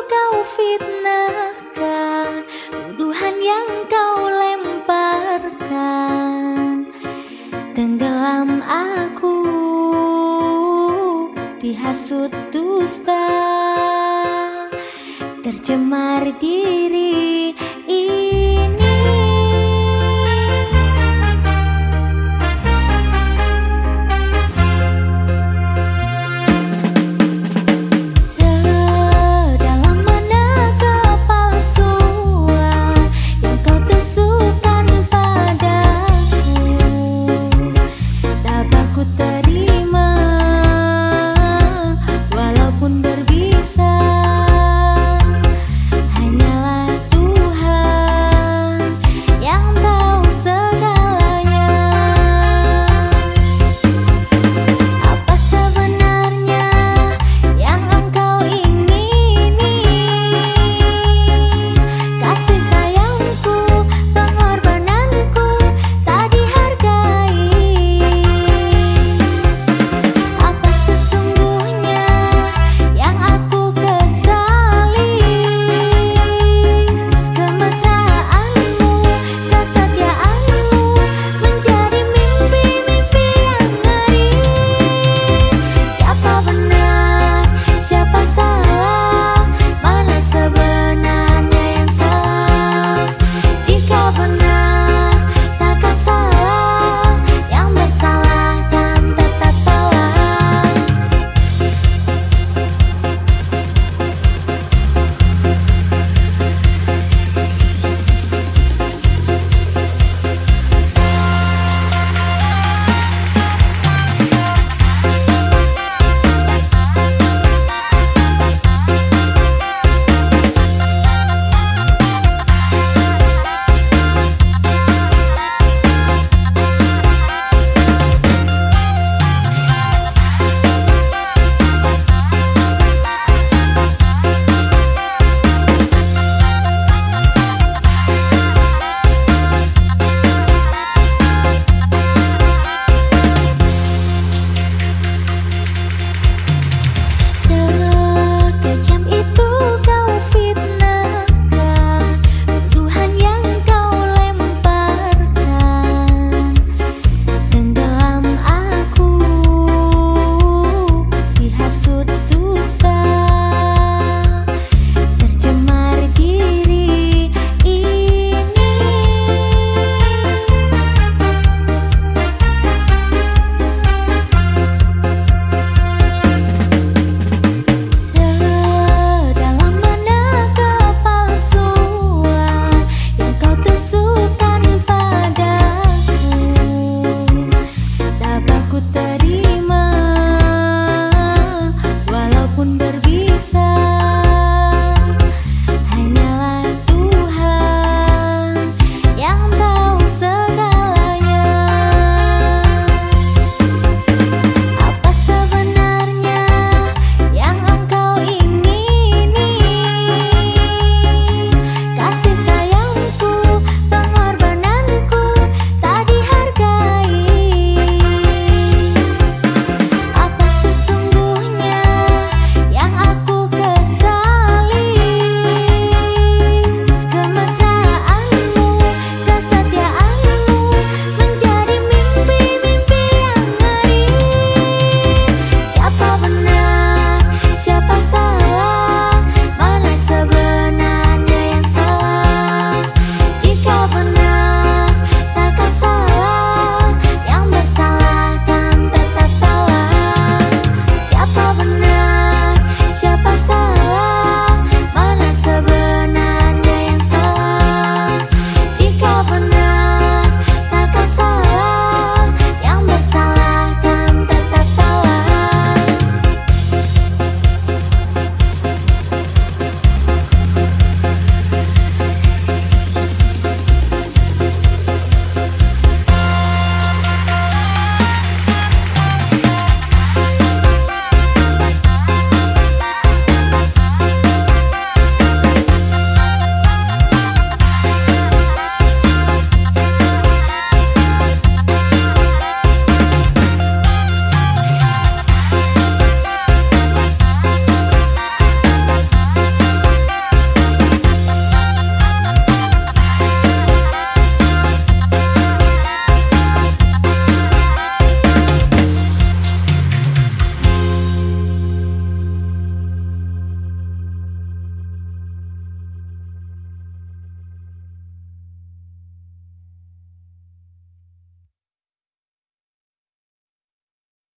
Kau fitnahkan Tuduhan yang kau lemparkan. Tenggelam aku Dihasut dusta Tercemar diri